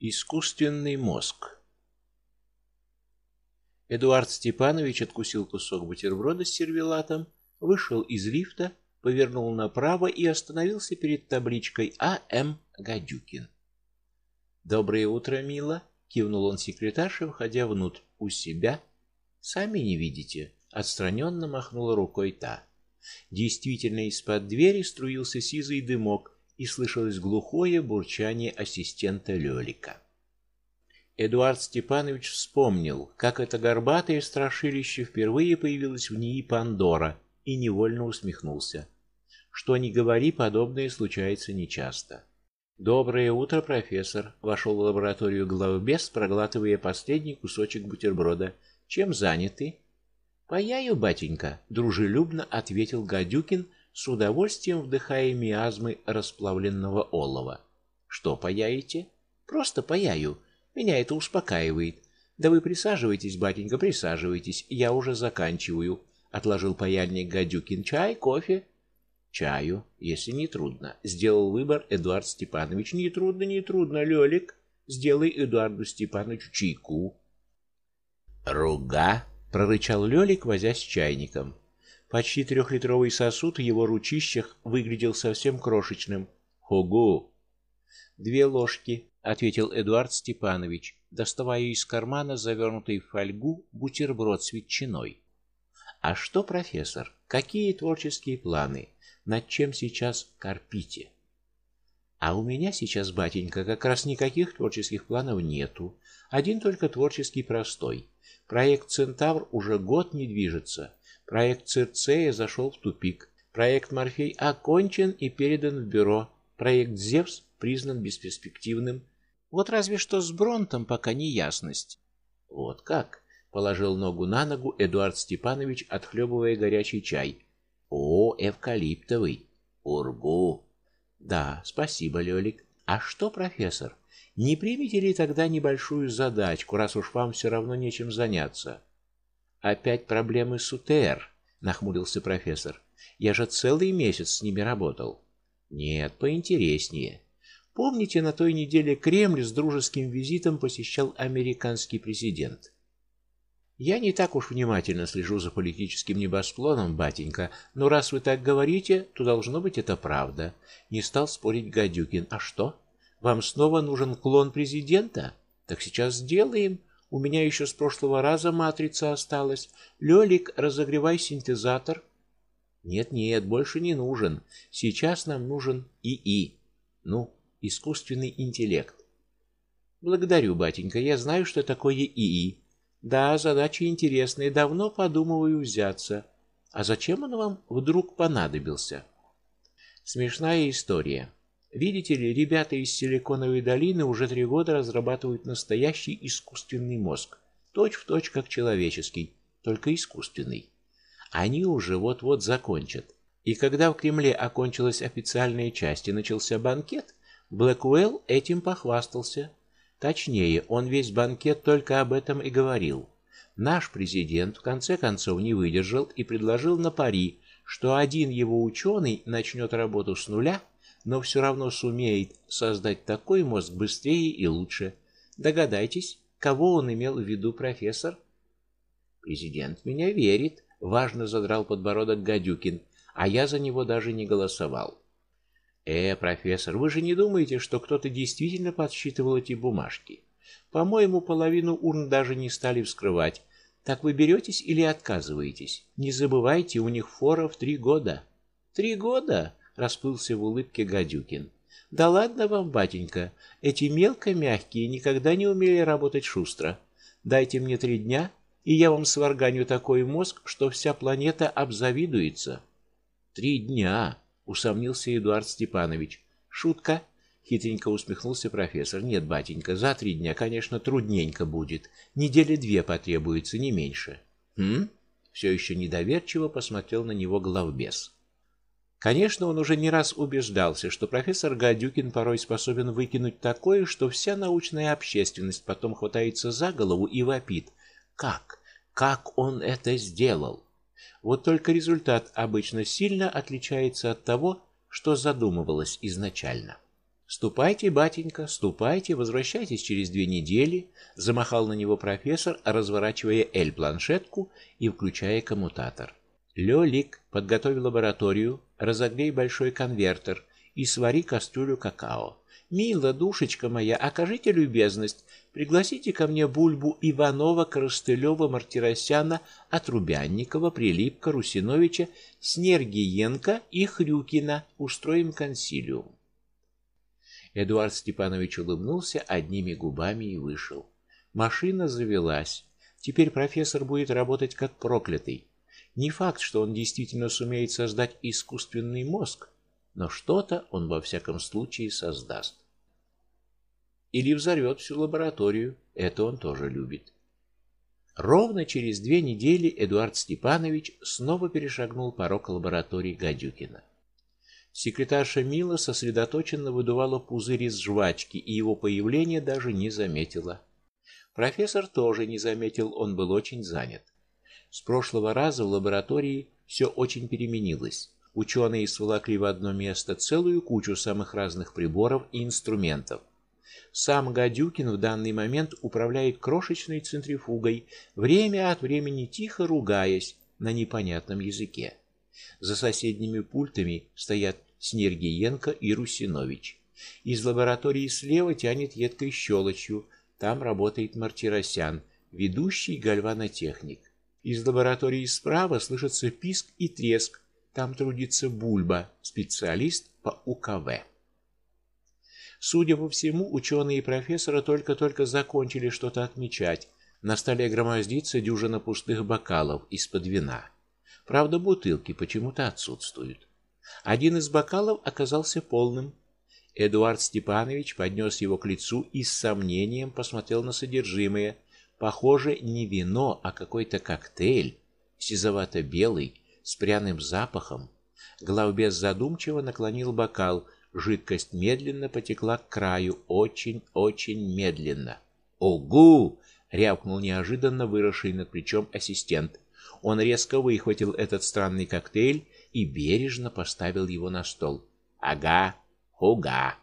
Искусственный мозг. Эдуард Степанович откусил кусок бутерброда с сервелатом, вышел из лифта, повернул направо и остановился перед табличкой А.М. Гадюкин. Доброе утро, мила, кивнул он секретарше, входя внутрь. У себя сами не видите, отстраненно махнула рукой та. Действительно, из-под двери струился сизый дымок, и слышалось глухое бурчание ассистента Лёлика. Эдуард Степанович вспомнил, как это горбатое страшилище впервые появилось в НИИ Пандора, и невольно усмехнулся. Что ни говори, подобное случается нечасто. Доброе утро, профессор, вошел в лабораторию главбес, проглатывая последний кусочек бутерброда. Чем заняты? Паяю, батенька, дружелюбно ответил Гадюкин, с удовольствием вдыхая миазмы расплавленного олова. Что паяете? Просто паяю. Меня это успокаивает. Да вы присаживайтесь, батенька, присаживайтесь. Я уже заканчиваю. Отложил паяльник Гадюкин. Чай, кофе? Чаю, если не трудно. Сделал выбор Эдуард Степанович. Не трудно, не трудно, Лёлик. Сделай Эдуарду Степановичу чайку. Руга, прорычал Лёлик, возясь с чайником. Почти трехлитровый сосуд в его ручищах выглядел совсем крошечным. Хогу. Две ложки, ответил Эдуард Степанович, доставая из кармана завернутый в фольгу бутерброд с ветчиной. А что, профессор? Какие творческие планы? Над чем сейчас корпите? А у меня сейчас, батенька, как раз никаких творческих планов нету. Один только творческий простой. Проект Центавр уже год не движется. Проект Цирцея зашел в тупик. Проект Морфей окончен и передан в бюро. Проект Зевс признан бесперспективным. Вот разве что с Бронтом пока не ясность. Вот как, положил ногу на ногу Эдуард Степанович, отхлебывая горячий чай. О, эвкалиптовый. Ургу. Да, спасибо, Лёлик. А что, профессор? Не примете ли тогда небольшую задачку, раз уж вам все равно нечем заняться? Опять проблемы с УТР, нахмурился профессор. Я же целый месяц с ними работал. Нет, поинтереснее. Помните, на той неделе Кремль с дружеским визитом посещал американский президент? Я не так уж внимательно слежу за политическим небосклоном, батенька, но раз вы так говорите, то должно быть это правда. Не стал спорить Гадюкин. А что? Вам снова нужен клон президента? Так сейчас сделаем. У меня еще с прошлого раза матрица осталась. Лёлик, разогревай синтезатор. Нет, нет, больше не нужен. Сейчас нам нужен ИИ. Ну, искусственный интеллект. Благодарю, батенька. Я знаю, что такое ИИ. Да, задача интересная, давно подумываю взяться. А зачем он вам вдруг понадобился? Смешная история. Видите ли, ребята из Силиконовой долины уже три года разрабатывают настоящий искусственный мозг, точь-в-точь точь как человеческий, только искусственный. Они уже вот-вот закончат. И когда в Кремле окончилась официальная часть и начался банкет, Блэквелл этим похвастался. Точнее, он весь банкет только об этом и говорил. Наш президент в конце концов не выдержал и предложил на пари, что один его ученый начнет работу с нуля но все равно сумеет создать такой мозг быстрее и лучше. Догадайтесь, кого он имел в виду, профессор? Президент меня верит, важно задрал подбородок Гадюкин, а я за него даже не голосовал. Э, профессор, вы же не думаете, что кто-то действительно подсчитывал эти бумажки? По-моему, половину урн даже не стали вскрывать. Так вы беретесь или отказываетесь? Не забывайте, у них фора в три года. Три года? Расплылся в улыбке Гадюкин. Да ладно вам, батенька, эти мелко мягкие никогда не умели работать шустро. Дайте мне три дня, и я вам сварганю такой мозг, что вся планета обзавидуется. Три дня, усомнился Эдуард Степанович. Шутка, хитренько усмехнулся профессор. Нет, батенька, за три дня, конечно, трудненько будет. Недели две потребуется, не меньше. Хм? Все еще недоверчиво посмотрел на него главбес. Конечно, он уже не раз убеждался, что профессор Гадюкин порой способен выкинуть такое, что вся научная общественность потом хватается за голову и вопит: "Как? Как он это сделал?" Вот только результат обычно сильно отличается от того, что задумывалось изначально. Ступайте, батенька, ступайте, возвращайтесь через две недели, замахал на него профессор, разворачивая L-планшетку и включая коммутатор. Лёлик, подготовь лабораторию, разогрей большой конвертер и свари кастрюлю какао. Мила, душечка моя, окажите любезность, пригласите ко мне Бульбу Иванова, Коростылева, Мартиросяна, Отрубянникова, Прилипка, Русиновича, Снергиенко и Хрюкина. Устроим консилиум. Эдуард Степанович улыбнулся одними губами и вышел. Машина завелась. Теперь профессор будет работать как проклятый. Не факт, что он действительно сумеет создать искусственный мозг, но что-то он во всяком случае создаст. Или взорвет всю лабораторию, это он тоже любит. Ровно через две недели Эдуард Степанович снова перешагнул порог лаборатории Гадюкина. Секретарша Мила сосредоточенно выдувала пузырь из жвачки, и его появление даже не заметила. Профессор тоже не заметил, он был очень занят. С прошлого раза в лаборатории все очень переменилось. Ученые сволокли в одно место целую кучу самых разных приборов и инструментов. Сам Гадюкин в данный момент управляет крошечной центрифугой, время от времени тихо ругаясь на непонятном языке. За соседними пультами стоят Снергиенко и Русинович. Из лаборатории слева тянет едкой щелочью, там работает Мартиросян, ведущий гальванотехник. Из лаборатории справа слышится писк и треск, там трудится Бульба, специалист по УКВ. Судя по всему, ученые и профессора только-только закончили что-то отмечать. На столе громоздится дюжина пустых бокалов из-под вина. Правда, бутылки почему-то отсутствуют. Один из бокалов оказался полным. Эдуард Степанович поднес его к лицу и с сомнением посмотрел на содержимое. Похоже, не вино, а какой-то коктейль, сизовато-белый, с пряным запахом. Главбес задумчиво наклонил бокал. Жидкость медленно потекла к краю, очень-очень медленно. "Огу!" рявкнул неожиданно выросший над плечом ассистент. Он резко выхватил этот странный коктейль и бережно поставил его на стол. Ага, хуга.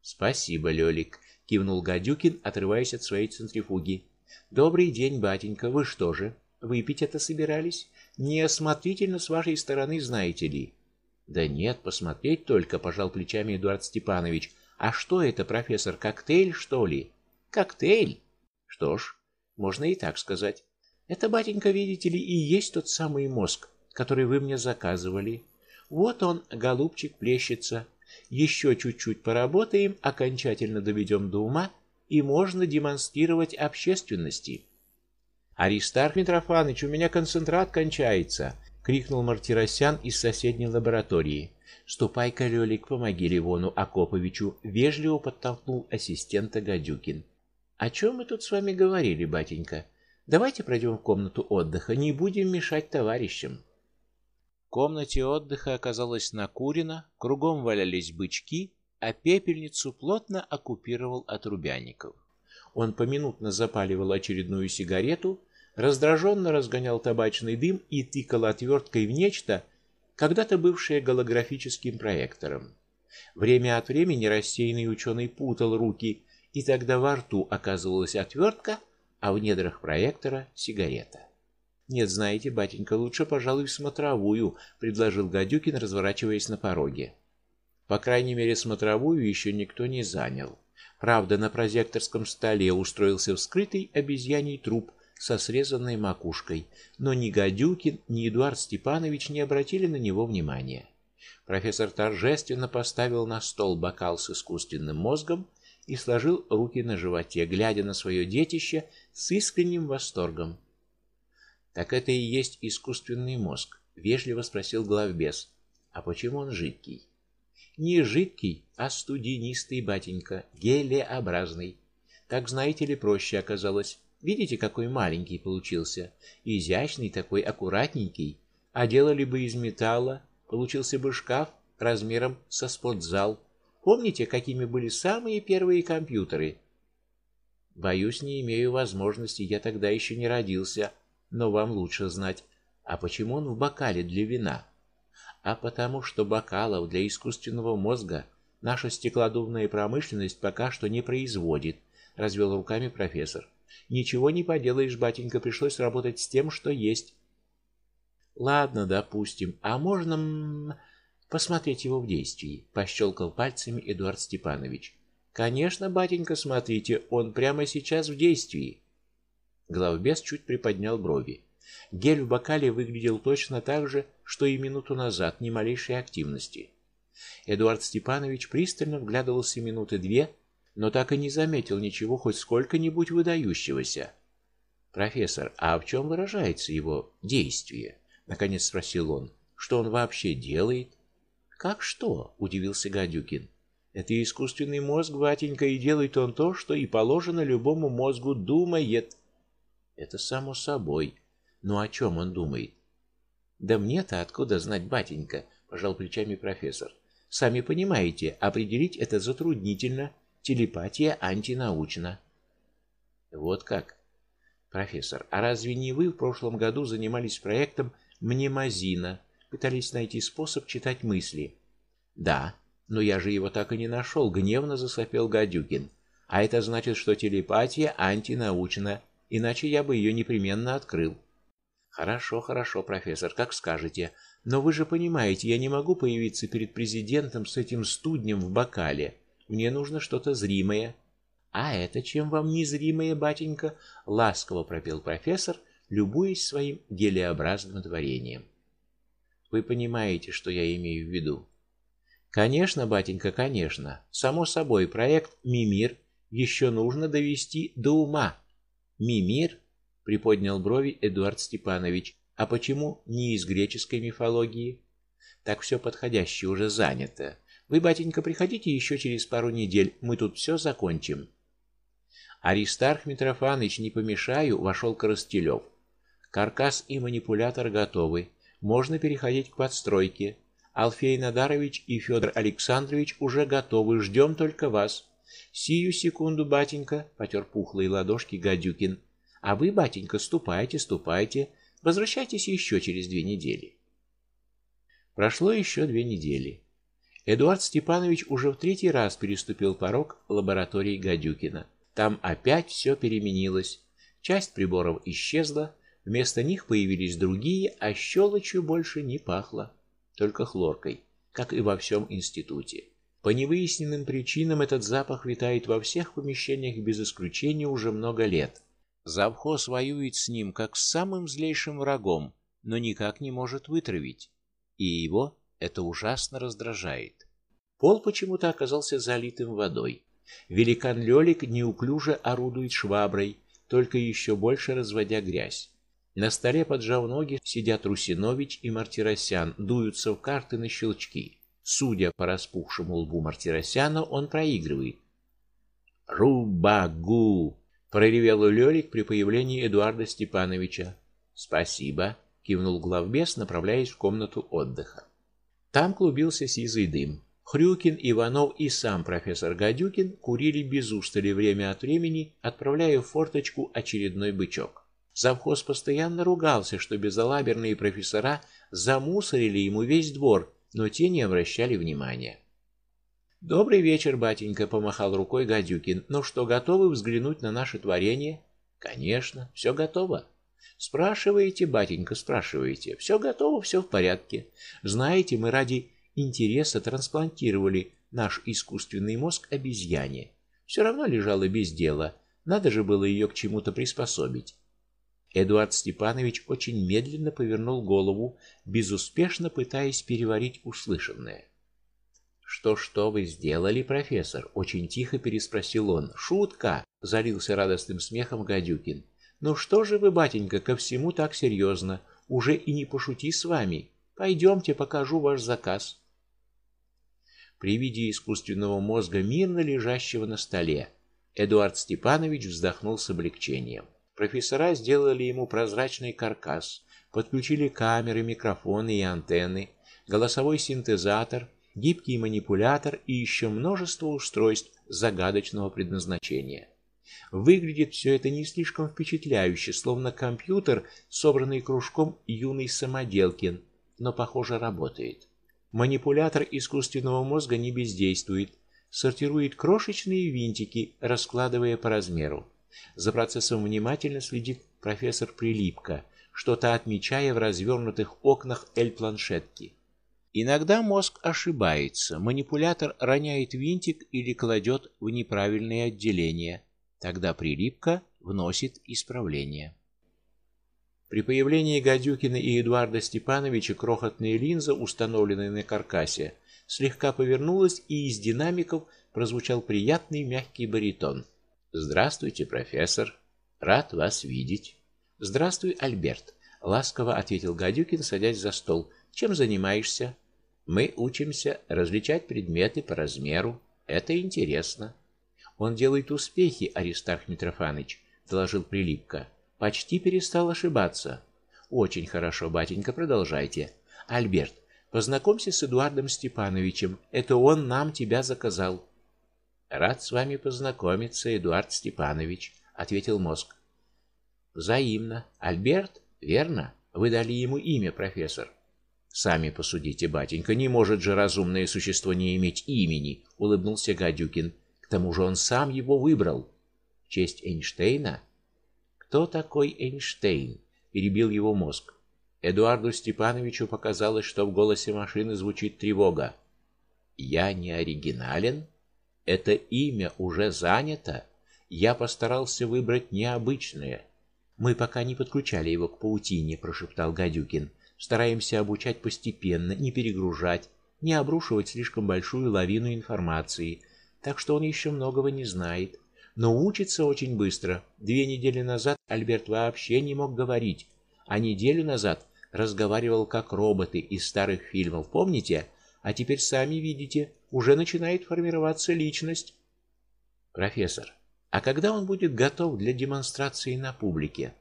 Спасибо, Лёлик, кивнул Гадюкин, отрываясь от своей центрифуги. Добрый день, батенька. Вы что же, выпить это собирались? Неосмотрительно с вашей стороны, знаете ли. Да нет, посмотреть только, пожал плечами Эдуард Степанович. А что это, профессор, коктейль, что ли? Коктейль? Что ж, можно и так сказать. Это, батенька, видите ли, и есть тот самый мозг, который вы мне заказывали. Вот он, голубчик, плещется. Еще чуть-чуть поработаем, окончательно доведем до ума, и можно демонстрировать общественности. Аристарх Митрофанович, у меня концентрат кончается, крикнул Мартиросян из соседней лаборатории. Ступай-ка, помоги Ливону Акоповичу, вежливо подтолкнул ассистента Гадюкин. О чем мы тут с вами говорили, батенька? Давайте пройдем в комнату отдыха, не будем мешать товарищам. В комнате отдыха оказалось накурено, кругом валялись бычки, а пепельницу плотно оккупировал Отрубяников. Он поминутно запаливал очередную сигарету, раздраженно разгонял табачный дым и тыкал отверткой в нечто, когда-то бывшее голографическим проектором. Время от времени рассеянный ученый путал руки, и тогда во рту оказывалась отвертка, а в недрах проектора сигарета. Нет, знаете, батенька, лучше, пожалуй, в смотровую, предложил Гадюкин, разворачиваясь на пороге. По крайней мере, смотровую еще никто не занял. Правда, на прозекторском столе устроился вскрытый обезьяний труп со срезанной макушкой, но ни Гадюкин, ни Эдуард Степанович не обратили на него внимания. Профессор торжественно поставил на стол бокал с искусственным мозгом и сложил руки на животе, глядя на свое детище с искренним восторгом. Так это и есть искусственный мозг, вежливо спросил главбес. А почему он жидкий? Не жидкий, а студенистый, батенька, гелеобразный. Так знаете ли, проще оказалось. Видите, какой маленький получился, изящный такой, аккуратненький. А делали бы из металла, получился бы шкаф размером со спортзал. Помните, какими были самые первые компьютеры? Боюсь, не имею возможности, я тогда еще не родился, но вам лучше знать. А почему он в бокале для вина? А потому что бокалов для искусственного мозга наша стеклодувная промышленность пока что не производит, развел руками профессор. Ничего не поделаешь, батенька, пришлось работать с тем, что есть. Ладно, допустим. А можно посмотреть его в действии, пощелкал пальцами Эдуард Степанович. Конечно, батенька, смотрите, он прямо сейчас в действии. Главбес чуть приподнял брови. Гель в бокале выглядел точно так же, что и минуту назад, ни малейшей активности. Эдуард Степанович пристально вглядывался минуты две, но так и не заметил ничего хоть сколько-нибудь выдающегося. Профессор, а в чем выражается его действие? наконец спросил он. Что он вообще делает? Как что? удивился Гадюкин. Это искусственный мозг, батенька, и делает он то, что и положено любому мозгу, думает. Это само собой. Но о чем он думает? Да мне-то откуда знать, батенька, пожал плечами профессор. Сами понимаете, определить это затруднительно. Телепатия антинаучна. Вот как. Профессор, а разве не вы в прошлом году занимались проектом мнемозина, пытались найти способ читать мысли? Да, но я же его так и не нашел», — гневно засопел Гадюкин. А это значит, что телепатия антинаучна, иначе я бы ее непременно открыл. Хорошо, хорошо, профессор, как скажете. Но вы же понимаете, я не могу появиться перед президентом с этим студнем в бокале. Мне нужно что-то зримое. А это чем вам незримое, батенька? ласково пропел профессор, любуясь своим гелеобразным творением. Вы понимаете, что я имею в виду? Конечно, батенька, конечно. Само собой, проект Мимир еще нужно довести до ума. Мимир приподнял брови Эдуард Степанович. А почему не из греческой мифологии? Так все подходящее уже занято. Вы, батенька, приходите еще через пару недель, мы тут все закончим. Аристарх Митрофанович, не помешаю, вошел Коростелев. Каркас и манипулятор готовы. Можно переходить к подстройке. Алфей Надарович и Федор Александрович уже готовы, ждем только вас. Сию секунду, батенька, потер пухлые ладошки Гадюкин. А вы, батенька, ступайте, ступайте, возвращайтесь еще через две недели. Прошло еще две недели. Эдуард Степанович уже в третий раз переступил порог лаборатории Гадюкина. Там опять все переменилось. Часть приборов исчезла, вместо них появились другие, а щелочью больше не пахло, только хлоркой, как и во всем институте. По невыясненным причинам этот запах витает во всех помещениях без исключения уже много лет. Завхоз воюет с ним как с самым злейшим врагом, но никак не может вытравить, и его это ужасно раздражает. Пол почему-то оказался залитым водой. Великан Лёлик неуклюже орудует шваброй, только еще больше разводя грязь. На столе, поджав ноги, сидят Русинович и Мартиросян, дуются в карты на щелчки. Судя по распухшему лбу Мартиросяна, он проигрывает. Рубагу проревел Лёлик при появлении Эдуарда Степановича. "Спасибо", кивнул главбес, направляясь в комнату отдыха. Там клубился сизый дым. Хрюкин, Иванов и сам профессор Гадюкин курили без устали время от времени, отправляя в форточку очередной бычок. Завхоз постоянно ругался, что безалаберные профессора замусорили ему весь двор, но те не обращали внимания. Добрый вечер, батенька, помахал рукой Гадюкин. Ну что, готовы взглянуть на наше творение? Конечно, все готово. Спрашиваете, батенька, спрашиваете. Все готово, все в порядке. Знаете, мы ради интереса трансплантировали наш искусственный мозг обезьяне. Все равно лежала без дела. Надо же было ее к чему-то приспособить. Эдуард Степанович очень медленно повернул голову, безуспешно пытаясь переварить услышанное. Что что вы сделали, профессор? очень тихо переспросил он. Шутка, залился радостным смехом Гадюкин. Ну что же вы, батенька, ко всему так серьезно? Уже и не пошути с вами. Пойдемте, покажу ваш заказ. При виде искусственного мозга мирно лежащего на столе, Эдуард Степанович вздохнул с облегчением. Профессора сделали ему прозрачный каркас, подключили камеры, микрофоны и антенны, голосовой синтезатор, гибкий манипулятор и еще множество устройств загадочного предназначения. Выглядит все это не слишком впечатляюще, словно компьютер, собранный кружком юный самоделкин, но похоже работает. Манипулятор искусственного мозга не бездействует, сортирует крошечные винтики, раскладывая по размеру. За процессом внимательно следит профессор Прилипка, что-то отмечая в развернутых окнах эль-планшетки. Иногда мозг ошибается, манипулятор роняет винтик или кладет в неправильное отделение. Тогда Прилипка вносит исправление. При появлении Гадюкина и Эдуарда Степановича крохотная линза, установленная на каркасе, слегка повернулась, и из динамиков прозвучал приятный мягкий баритон. Здравствуйте, профессор. Рад вас видеть. Здравствуй, Альберт, ласково ответил Гадюкин, садясь за стол. Чем занимаешься? Мы учимся различать предметы по размеру. Это интересно. Он делает успехи, Аристарх Митрофанович, доложил Прилипка. Почти перестал ошибаться. Очень хорошо, батенька, продолжайте. Альберт, познакомься с Эдуардом Степановичем. Это он нам тебя заказал. Рад с вами познакомиться, Эдуард Степанович, ответил мозг. Взаимно. Альберт, верно? Вы дали ему имя, профессор. Сами посудите, батенька, не может же разумное существо не иметь имени, улыбнулся Гадюкин. К тому же он сам его выбрал. В честь Эйнштейна? Кто такой Эйнштейн? перебил его мозг. Эдуарду Степановичу показалось, что в голосе машины звучит тревога. Я не оригинален? Это имя уже занято. Я постарался выбрать необычное. Мы пока не подключали его к паутине, прошептал Гадюкин. Стараемся обучать постепенно, не перегружать, не обрушивать слишком большую лавину информации, так что он еще многого не знает, но учится очень быстро. Две недели назад Альберт вообще не мог говорить, а неделю назад разговаривал как роботы из старых фильмов, помните? А теперь сами видите, уже начинает формироваться личность. Профессор, а когда он будет готов для демонстрации на публике?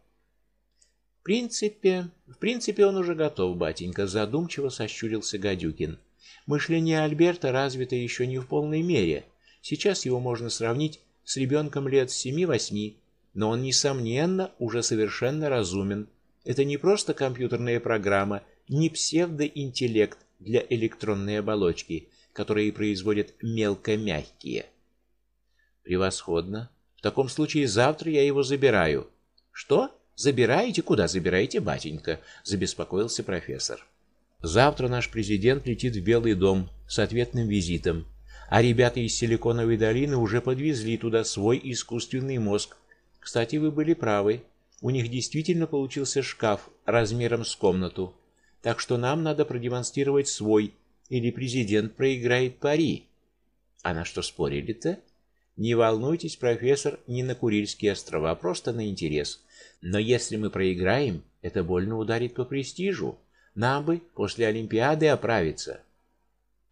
Принципе, в принципе он уже готов, батенька, задумчиво сощурился Гадюкин. Мышление Альберта развито еще не в полной мере. Сейчас его можно сравнить с ребенком лет семи-восьми, но он несомненно уже совершенно разумен. Это не просто компьютерная программа, не псевдоинтеллект для электронной оболочки которые производят мелкомягкие. Превосходно. В таком случае завтра я его забираю. Что? Забираете? Куда забираете, батенька? забеспокоился профессор. Завтра наш президент летит в Белый дом с ответным визитом, а ребята из Силиконовой долины уже подвезли туда свой искусственный мозг. Кстати, вы были правы. У них действительно получился шкаф размером с комнату. Так что нам надо продемонстрировать свой или президент проиграет пари. А на что спорили-то? Не волнуйтесь, профессор, не на Курильские острова, а просто на интерес. Но если мы проиграем, это больно ударит по престижу. Нам бы после олимпиады оправиться.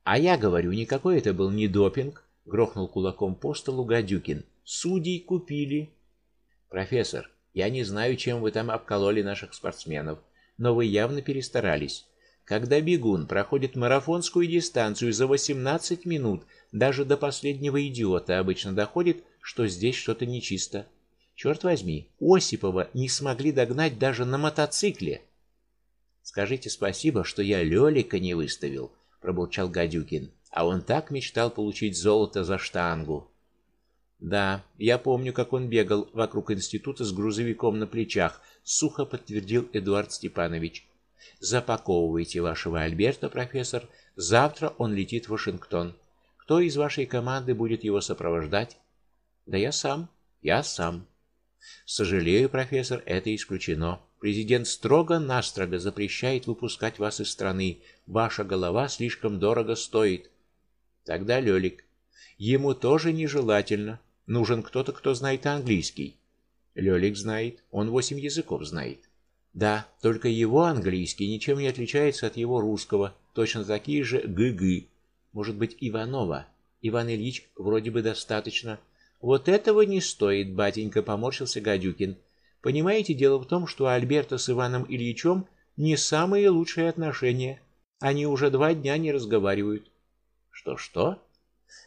А я говорю, никакой это был не допинг, грохнул кулаком по столу Гадюкин. Судей купили. Профессор, я не знаю, чем вы там обкололи наших спортсменов, но вы явно перестарались. Когда бегун проходит марафонскую дистанцию за 18 минут, даже до последнего идиота обычно доходит, что здесь что-то нечисто. Черт возьми, Осипова не смогли догнать даже на мотоцикле. Скажите спасибо, что я Лёлика не выставил, пробурчал Гадюкин. А он так мечтал получить золото за штангу. Да, я помню, как он бегал вокруг института с грузовиком на плечах, сухо подтвердил Эдуард Степанович. Запаковывайте вашего Альберта, профессор. Завтра он летит в Вашингтон. Кто из вашей команды будет его сопровождать? Да я сам. Я сам. Сожалею, профессор, это исключено. Президент строго-настрого запрещает выпускать вас из страны. Ваша голова слишком дорого стоит. Тогда Лёлик. Ему тоже нежелательно. Нужен кто-то, кто знает английский. Лёлик знает, он восемь языков знает. Да, только его английский ничем не отличается от его русского, точно такие же гг. Может быть, Иванова. Иван Ильич вроде бы достаточно. Вот этого не стоит, батенька, поморщился Гадюкин. Понимаете, дело в том, что у Альберта с Иваном Ильичем не самые лучшие отношения. Они уже два дня не разговаривают. Что что?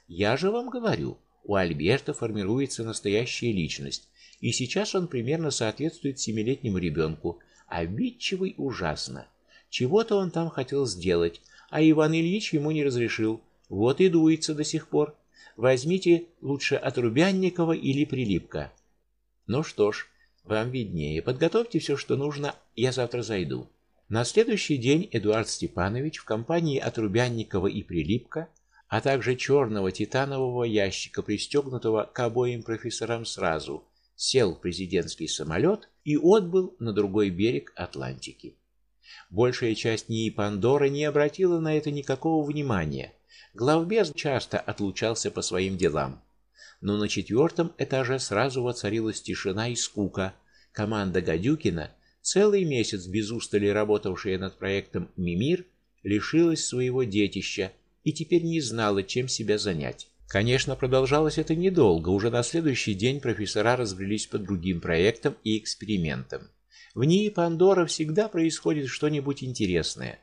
Я же вам говорю, у Альберта формируется настоящая личность, и сейчас он примерно соответствует семилетнему ребенку обидчивый ужасно. Чего-то он там хотел сделать, а Иван Ильич ему не разрешил. Вот и дуется до сих пор. Возьмите лучше от Рубянникова или Прилипка. Ну что ж, вам виднее. Подготовьте все, что нужно, я завтра зайду. На следующий день Эдуард Степанович в компании от Рубянникова и Прилипка, а также черного титанового ящика, пристегнутого к обоим профессорам сразу, сел в президентский самолет и отбыл на другой берег Атлантики. Большая часть НИИ Пандора не обратила на это никакого внимания. Главбез часто отлучался по своим делам. Но на четвертом этаже сразу воцарилась тишина и скука. Команда Гадюкина, целый месяц без устали работавшая над проектом Мимир, лишилась своего детища и теперь не знала, чем себя занять. Конечно, продолжалось это недолго. Уже на следующий день профессора разбрелись по другим проектам и экспериментам. В ней Пандора всегда происходит что-нибудь интересное.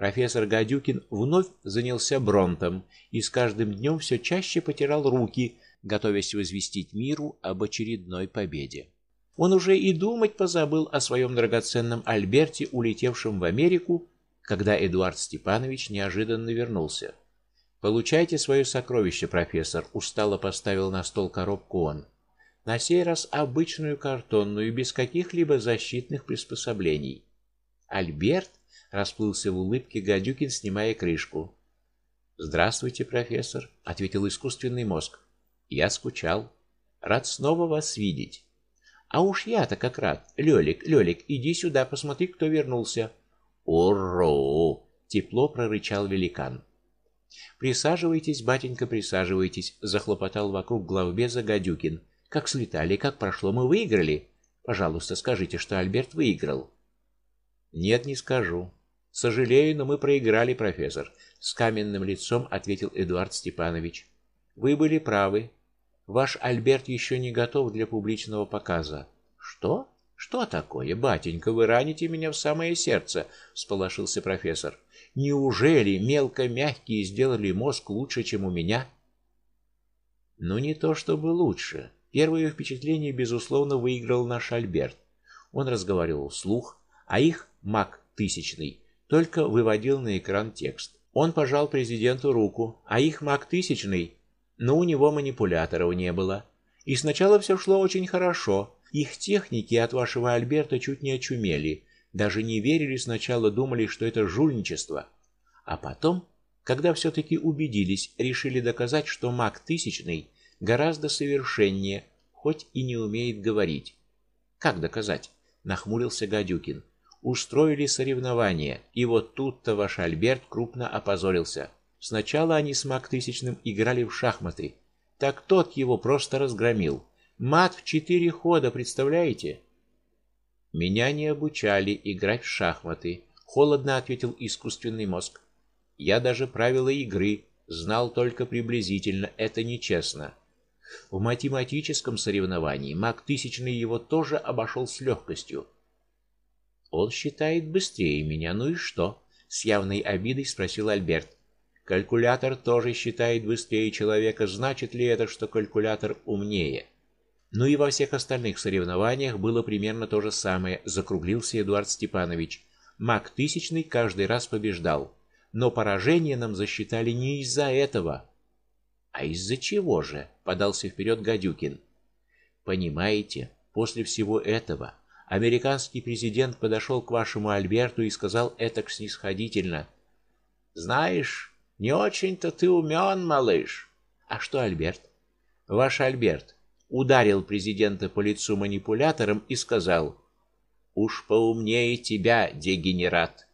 Профессор Гадюкин вновь занялся Бронтом и с каждым днем все чаще потирал руки, готовясь возвестить миру об очередной победе. Он уже и думать позабыл о своем драгоценном Альберте, улетевшем в Америку, когда Эдуард Степанович неожиданно вернулся. Получайте свое сокровище, профессор, устало поставил на стол коробку он. На сей раз обычную картонную, без каких-либо защитных приспособлений. Альберт расплылся в улыбке Гадюкин, снимая крышку. "Здравствуйте, профессор", ответил искусственный мозг. "Я скучал. Рад снова вас видеть". "А уж я-то как рад. Лёлик, Лёлик, иди сюда, посмотри, кто вернулся". "Ура!" тепло прорычал великан. Присаживайтесь, батенька, присаживайтесь, захлопотал вокруг главбеза Гадюкин. Как слетали, как прошло, мы выиграли. Пожалуйста, скажите, что Альберт выиграл. Нет, не скажу. Сожалею, но мы проиграли, профессор, с каменным лицом ответил Эдуард Степанович. Вы были правы. Ваш Альберт еще не готов для публичного показа. Что? Что такое, батенька, вы раните меня в самое сердце, всполошился профессор. Неужели мелко мягкие сделали мозг лучше, чем у меня? Ну не то чтобы лучше. Первое впечатление безусловно выиграл наш Альберт. Он разговаривал вслух, а их Мак тысячный только выводил на экран текст. Он пожал президенту руку, а их Мак тысячный, но у него манипуляторов не было. И сначала все шло очень хорошо. Их техники от вашего Альберта чуть не очумели. Даже не верили сначала, думали, что это жульничество. А потом, когда все таки убедились, решили доказать, что маг тысячный гораздо совершеннее, хоть и не умеет говорить. Как доказать? нахмурился Гадюкин. Устроили соревнования, и вот тут-то ваш Альберт крупно опозорился. Сначала они с маг тысячным играли в шахматы. Так тот его просто разгромил. Мат в четыре хода, представляете? Меня не обучали играть в шахматы, холодно ответил искусственный мозг. Я даже правила игры знал только приблизительно, это нечестно. В математическом соревновании маг тысячный его тоже обошел с легкостью. Он считает быстрее меня, ну и что? с явной обидой спросил Альберт. Калькулятор тоже считает быстрее человека, значит ли это, что калькулятор умнее? Ну и во всех остальных соревнованиях было примерно то же самое, закруглился Эдуард Степанович. Мак тысячный каждый раз побеждал, но поражение нам засчитали не из-за этого. А из-за чего же? подался вперед Гадюкин. Понимаете, после всего этого американский президент подошел к вашему Альберту и сказал это снисходительно: "Знаешь, не очень-то ты умен, малыш". А что Альберт? Ваш Альберт ударил президента по лицу манипулятором и сказал: "Уж поумнее тебя, дегенерат".